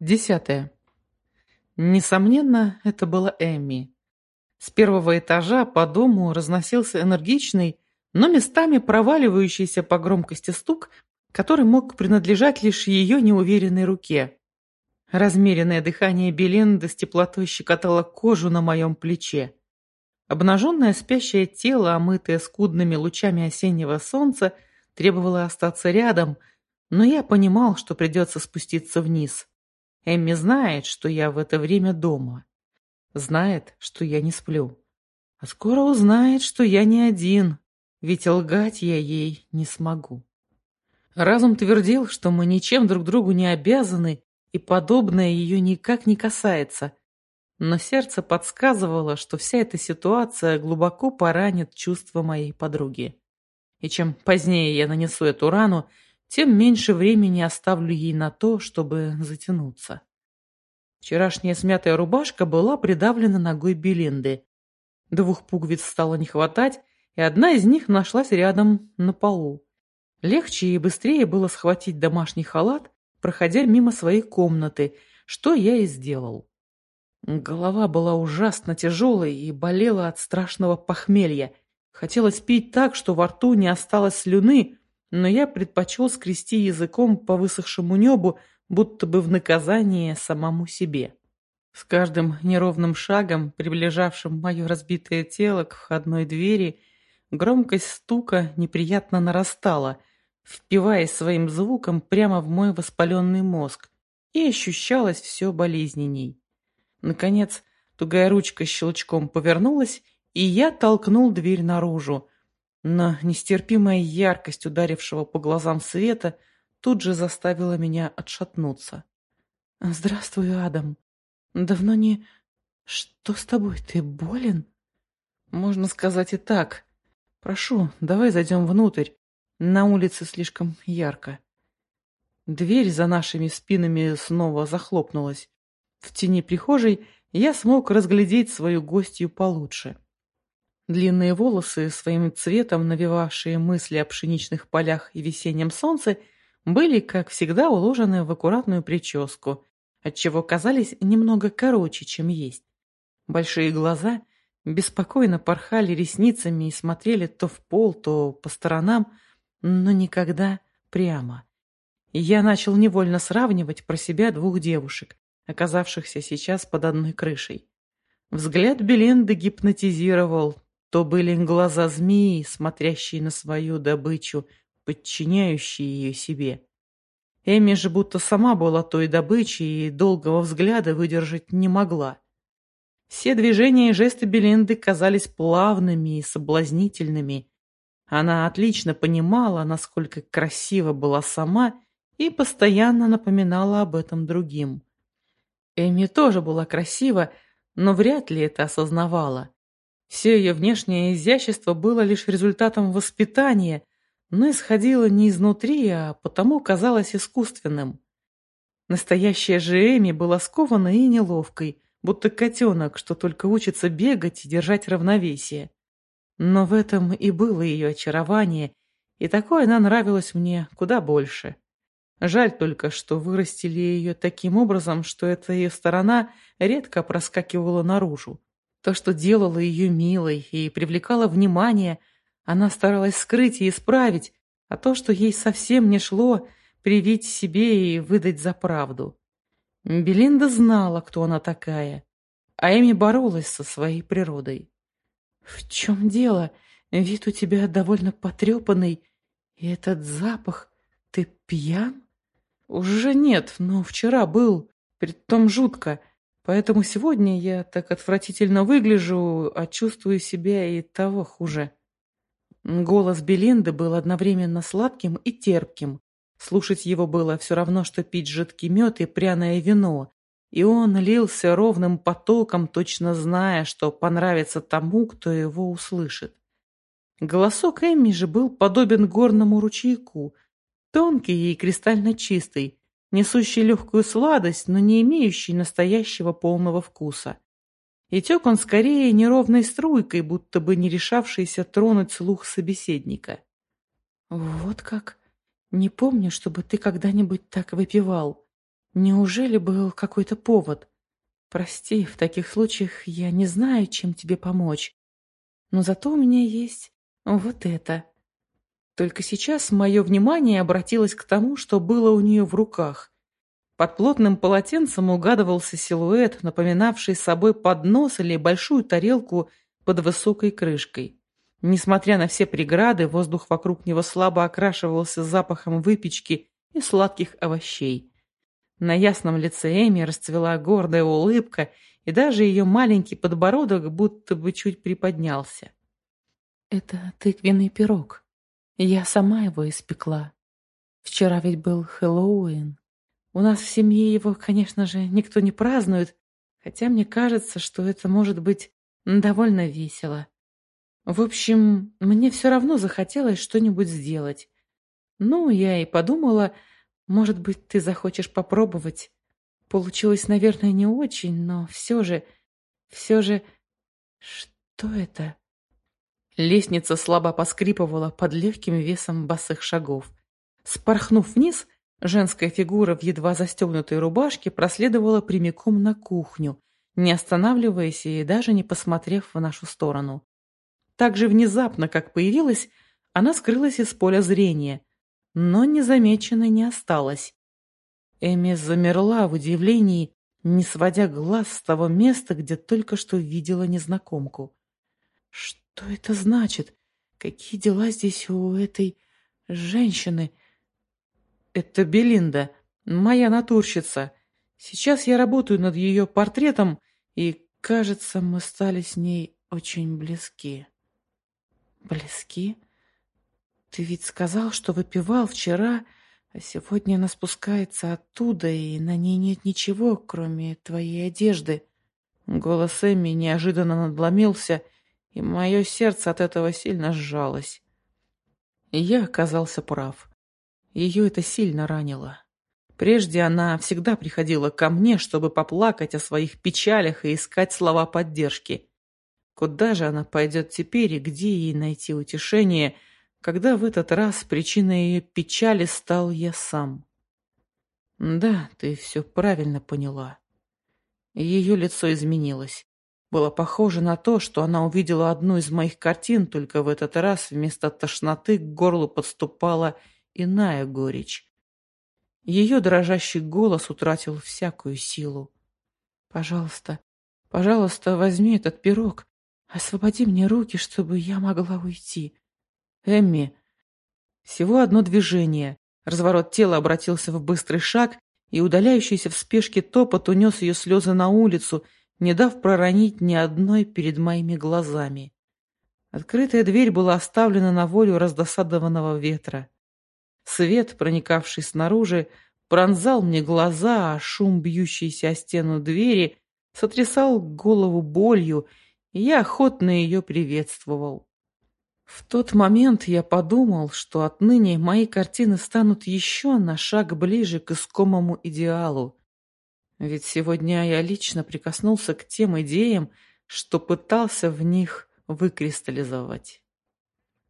Десятое. Несомненно, это была Эмми. С первого этажа по дому разносился энергичный, но местами проваливающийся по громкости стук, который мог принадлежать лишь ее неуверенной руке. Размеренное дыхание Беленды с теплотой щекотало кожу на моем плече. Обнаженное спящее тело, омытое скудными лучами осеннего солнца, требовало остаться рядом, но я понимал, что придется спуститься вниз. Эмми знает, что я в это время дома. Знает, что я не сплю. А скоро узнает, что я не один, ведь лгать я ей не смогу. Разум твердил, что мы ничем друг другу не обязаны, и подобное ее никак не касается. Но сердце подсказывало, что вся эта ситуация глубоко поранит чувства моей подруги. И чем позднее я нанесу эту рану, тем меньше времени оставлю ей на то, чтобы затянуться. Вчерашняя смятая рубашка была придавлена ногой Белинды. Двух пуговиц стало не хватать, и одна из них нашлась рядом на полу. Легче и быстрее было схватить домашний халат, проходя мимо своей комнаты, что я и сделал. Голова была ужасно тяжелой и болела от страшного похмелья. Хотелось пить так, что во рту не осталось слюны, но я предпочел скрести языком по высохшему небу, будто бы в наказание самому себе. С каждым неровным шагом, приближавшим мое разбитое тело к входной двери, громкость стука неприятно нарастала, впиваясь своим звуком прямо в мой воспаленный мозг, и ощущалось все болезненней. Наконец, тугая ручка щелчком повернулась, и я толкнул дверь наружу, но нестерпимая яркость ударившего по глазам света тут же заставила меня отшатнуться. «Здравствуй, Адам. Давно не... Что с тобой? Ты болен?» «Можно сказать и так. Прошу, давай зайдем внутрь. На улице слишком ярко». Дверь за нашими спинами снова захлопнулась. В тени прихожей я смог разглядеть свою гостью получше. Длинные волосы, своим цветом навевавшие мысли о пшеничных полях и весеннем солнце, были, как всегда, уложены в аккуратную прическу, отчего казались немного короче, чем есть. Большие глаза беспокойно порхали ресницами и смотрели то в пол, то по сторонам, но никогда прямо. я начал невольно сравнивать про себя двух девушек, оказавшихся сейчас под одной крышей. Взгляд Беленды гипнотизировал, то были глаза змеи, смотрящие на свою добычу, подчиняющие ее себе. Эми же будто сама была той добычей и долгого взгляда выдержать не могла. Все движения и жесты Беленды казались плавными и соблазнительными. Она отлично понимала, насколько красива была сама, и постоянно напоминала об этом другим. Эми тоже была красива, но вряд ли это осознавала. Все ее внешнее изящество было лишь результатом воспитания, но исходило не изнутри, а потому казалось искусственным. Настоящая же Эми была скована и неловкой, будто котенок, что только учится бегать и держать равновесие. Но в этом и было ее очарование, и такое она нравилась мне куда больше. Жаль только, что вырастили ее таким образом, что эта ее сторона редко проскакивала наружу. То, что делало ее милой и привлекало внимание, она старалась скрыть и исправить, а то, что ей совсем не шло, привить себе и выдать за правду. Белинда знала, кто она такая, а Эми боролась со своей природой. «В чем дело? Вид у тебя довольно потрепанный, и этот запах... Ты пьян?» «Уже нет, но вчера был, притом жутко. Поэтому сегодня я так отвратительно выгляжу, а чувствую себя и того хуже. Голос Белинды был одновременно сладким и терпким. Слушать его было все равно, что пить жидкий мед и пряное вино. И он лился ровным потоком, точно зная, что понравится тому, кто его услышит. Голосок Эмми же был подобен горному ручейку, тонкий и кристально чистый, несущий легкую сладость, но не имеющий настоящего полного вкуса. И тек он скорее неровной струйкой, будто бы не решавшийся тронуть слух собеседника. «Вот как? Не помню, чтобы ты когда-нибудь так выпивал. Неужели был какой-то повод? Прости, в таких случаях я не знаю, чем тебе помочь. Но зато у меня есть вот это. Только сейчас мое внимание обратилось к тому, что было у нее в руках. Под плотным полотенцем угадывался силуэт, напоминавший собой поднос или большую тарелку под высокой крышкой. Несмотря на все преграды, воздух вокруг него слабо окрашивался запахом выпечки и сладких овощей. На ясном лице Эми расцвела гордая улыбка, и даже ее маленький подбородок будто бы чуть приподнялся. «Это тыквенный пирог. Я сама его испекла. Вчера ведь был Хэллоуин. У нас в семье его, конечно же, никто не празднует, хотя мне кажется, что это может быть довольно весело. В общем, мне все равно захотелось что-нибудь сделать. Ну, я и подумала, может быть, ты захочешь попробовать. Получилось, наверное, не очень, но все же... Все же... Что это? Лестница слабо поскрипывала под легким весом босых шагов. Спорхнув вниз, Женская фигура в едва застегнутой рубашке проследовала прямиком на кухню, не останавливаясь и даже не посмотрев в нашу сторону. Так же внезапно, как появилась, она скрылась из поля зрения, но незамеченной не осталась. Эми замерла в удивлении, не сводя глаз с того места, где только что видела незнакомку. Что это значит? Какие дела здесь у этой женщины? Это Белинда, моя натурщица. Сейчас я работаю над ее портретом, и, кажется, мы стали с ней очень близки. Близки? Ты ведь сказал, что выпивал вчера, а сегодня она спускается оттуда, и на ней нет ничего, кроме твоей одежды. Голос Эмми неожиданно надломился, и мое сердце от этого сильно сжалось. И я оказался прав. Ее это сильно ранило. Прежде она всегда приходила ко мне, чтобы поплакать о своих печалях и искать слова поддержки. Куда же она пойдет теперь и где ей найти утешение, когда в этот раз причиной ее печали стал я сам? Да, ты все правильно поняла. Ее лицо изменилось. Было похоже на то, что она увидела одну из моих картин, только в этот раз вместо тошноты к горлу подступала иная горечь. Ее дрожащий голос утратил всякую силу. «Пожалуйста, пожалуйста, возьми этот пирог. Освободи мне руки, чтобы я могла уйти. Эмми!» Всего одно движение. Разворот тела обратился в быстрый шаг, и удаляющийся в спешке топот унес ее слезы на улицу, не дав проронить ни одной перед моими глазами. Открытая дверь была оставлена на волю раздосадованного ветра. Свет, проникавший снаружи, пронзал мне глаза, а шум, бьющийся о стену двери, сотрясал голову болью, и я охотно ее приветствовал. В тот момент я подумал, что отныне мои картины станут еще на шаг ближе к искомому идеалу. Ведь сегодня я лично прикоснулся к тем идеям, что пытался в них выкристаллизовать.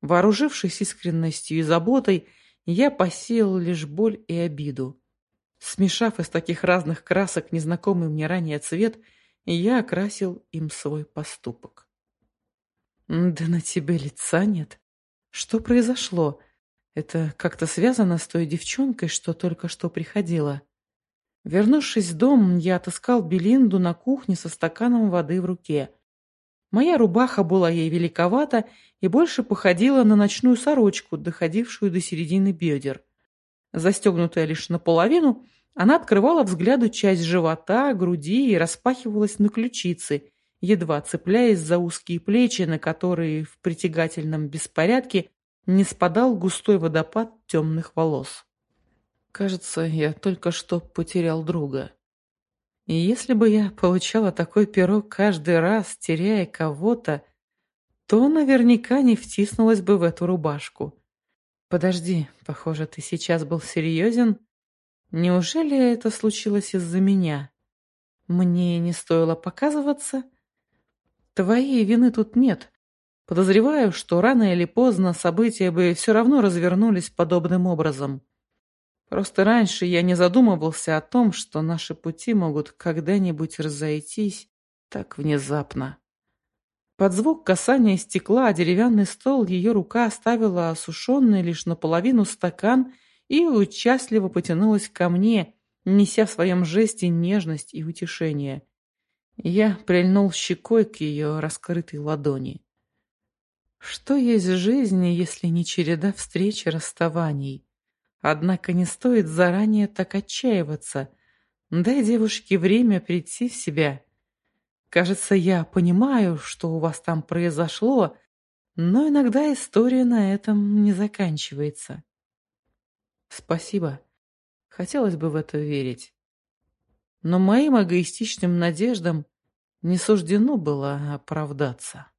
Вооружившись искренностью и заботой, я посеял лишь боль и обиду. Смешав из таких разных красок незнакомый мне ранее цвет, я окрасил им свой поступок. «Да на тебе лица нет. Что произошло? Это как-то связано с той девчонкой, что только что приходила?» Вернувшись в дом, я отыскал Белинду на кухне со стаканом воды в руке. Моя рубаха была ей великовата и больше походила на ночную сорочку, доходившую до середины бедер. Застегнутая лишь наполовину, она открывала взгляду часть живота, груди и распахивалась на ключицы, едва цепляясь за узкие плечи, на которые в притягательном беспорядке не спадал густой водопад темных волос. Кажется, я только что потерял друга. И если бы я получала такой пирог каждый раз, теряя кого-то, то наверняка не втиснулась бы в эту рубашку. Подожди, похоже, ты сейчас был серьезен? Неужели это случилось из-за меня? Мне не стоило показываться? Твоей вины тут нет. Подозреваю, что рано или поздно события бы все равно развернулись подобным образом. Просто раньше я не задумывался о том, что наши пути могут когда-нибудь разойтись так внезапно. Под звук касания стекла деревянный стол ее рука оставила осушенный лишь наполовину стакан и участливо потянулась ко мне, неся в своем жесте нежность и утешение. Я прильнул щекой к ее раскрытой ладони. Что есть жизнь, если не череда встреч и расставаний? Однако не стоит заранее так отчаиваться. Дай девушке время прийти в себя. Кажется, я понимаю, что у вас там произошло, но иногда история на этом не заканчивается. Спасибо. Хотелось бы в это верить. Но моим эгоистичным надеждам не суждено было оправдаться.